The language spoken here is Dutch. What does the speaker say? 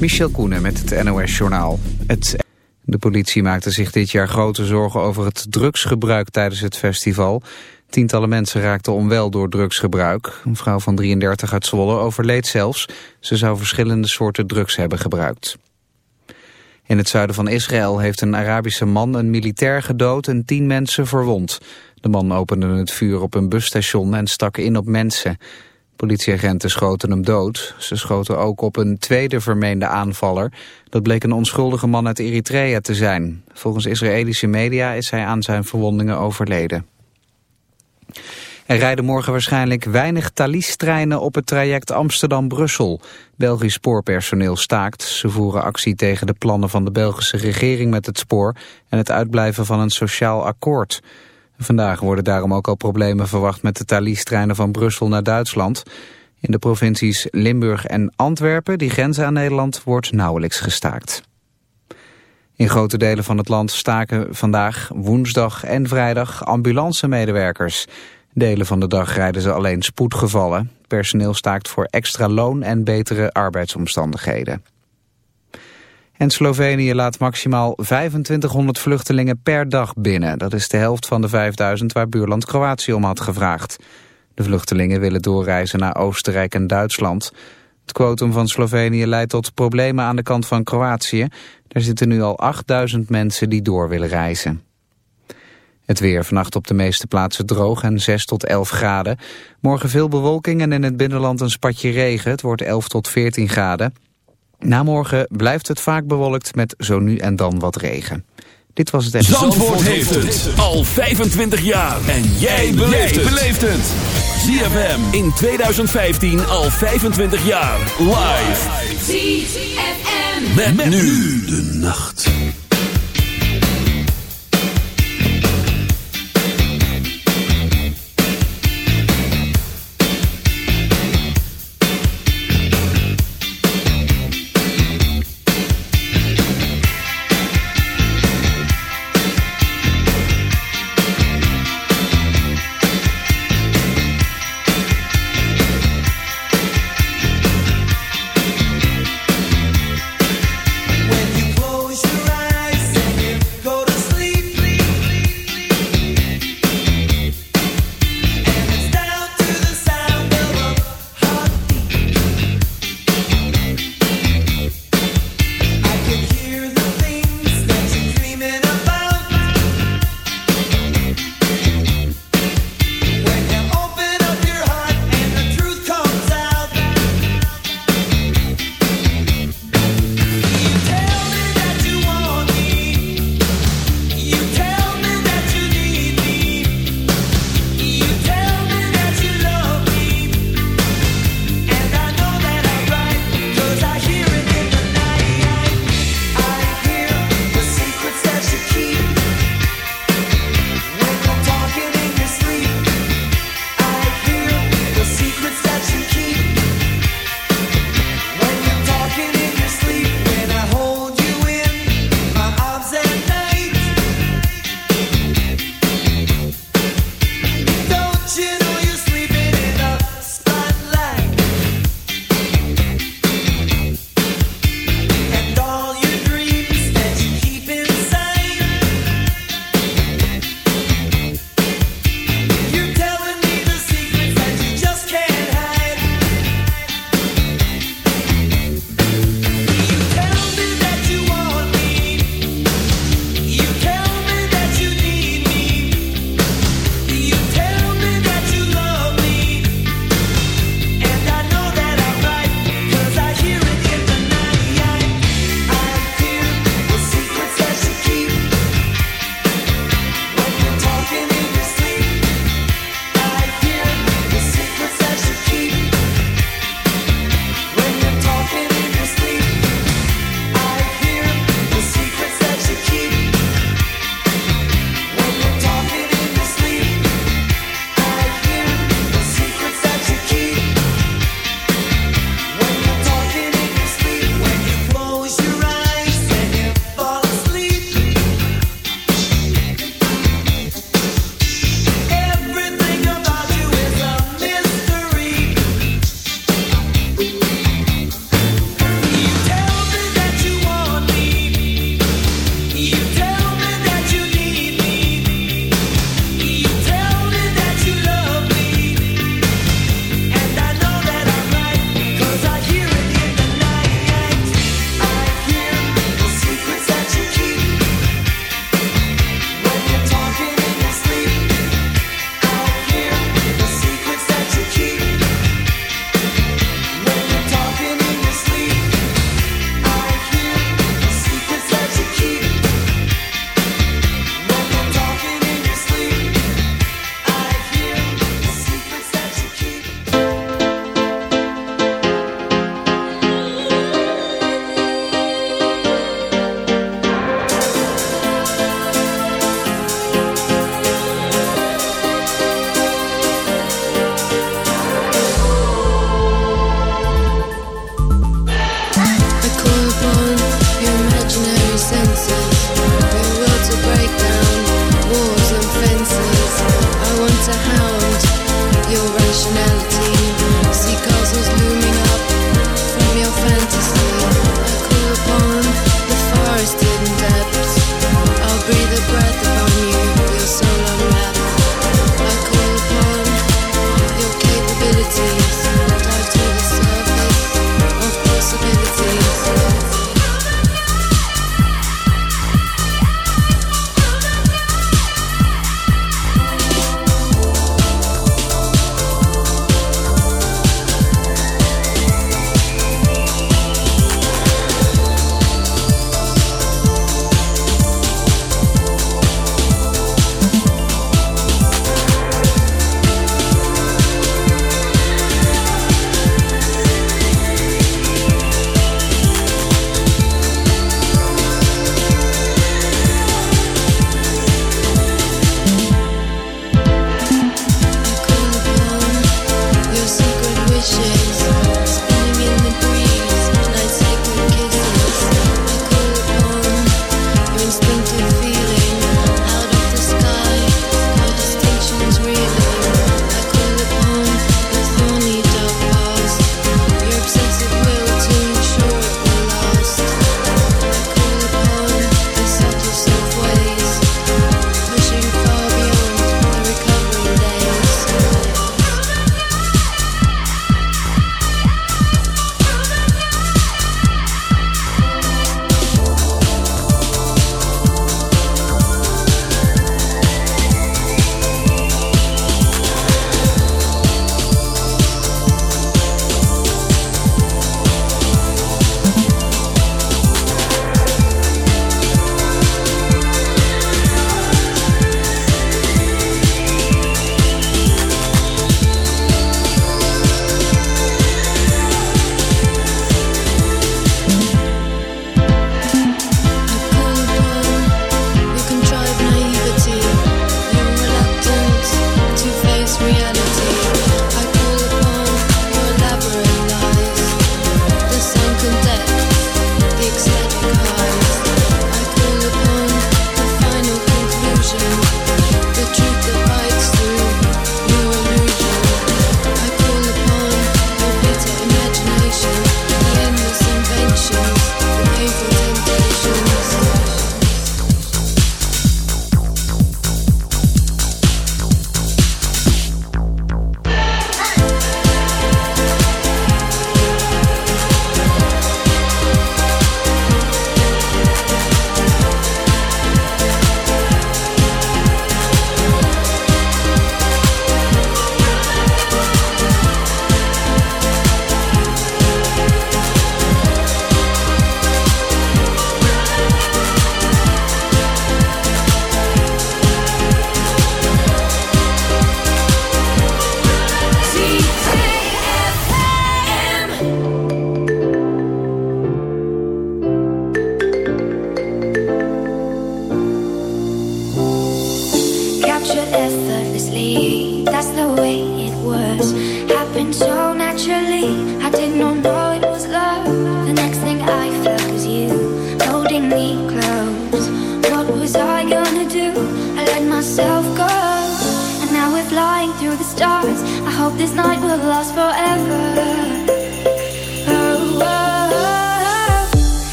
Michel Koenen met het NOS-journaal. Het... De politie maakte zich dit jaar grote zorgen over het drugsgebruik tijdens het festival. Tientallen mensen raakten onwel door drugsgebruik. Een vrouw van 33 uit Zwolle overleed zelfs. Ze zou verschillende soorten drugs hebben gebruikt. In het zuiden van Israël heeft een Arabische man een militair gedood en tien mensen verwond. De man opende het vuur op een busstation en stak in op mensen. Politieagenten schoten hem dood. Ze schoten ook op een tweede vermeende aanvaller. Dat bleek een onschuldige man uit Eritrea te zijn. Volgens Israëlische media is hij aan zijn verwondingen overleden. Er rijden morgen waarschijnlijk weinig Thalys-treinen op het traject Amsterdam-Brussel. Belgisch spoorpersoneel staakt. Ze voeren actie tegen de plannen van de Belgische regering met het spoor... en het uitblijven van een sociaal akkoord. Vandaag worden daarom ook al problemen verwacht met de Thalys-treinen van Brussel naar Duitsland. In de provincies Limburg en Antwerpen, die grenzen aan Nederland, wordt nauwelijks gestaakt. In grote delen van het land staken vandaag, woensdag en vrijdag ambulancemedewerkers. Delen van de dag rijden ze alleen spoedgevallen. Personeel staakt voor extra loon en betere arbeidsomstandigheden. En Slovenië laat maximaal 2500 vluchtelingen per dag binnen. Dat is de helft van de 5000 waar buurland Kroatië om had gevraagd. De vluchtelingen willen doorreizen naar Oostenrijk en Duitsland. Het quotum van Slovenië leidt tot problemen aan de kant van Kroatië. Er zitten nu al 8000 mensen die door willen reizen. Het weer vannacht op de meeste plaatsen droog en 6 tot 11 graden. Morgen veel bewolking en in het binnenland een spatje regen. Het wordt 11 tot 14 graden. Na morgen blijft het vaak bewolkt met zo nu en dan wat regen. Dit was het... Zandvoort, Zandvoort heeft het al 25 jaar. En jij beleeft het. ZFM in 2015 al 25 jaar. Live. ZFM. Met, met nu de nacht.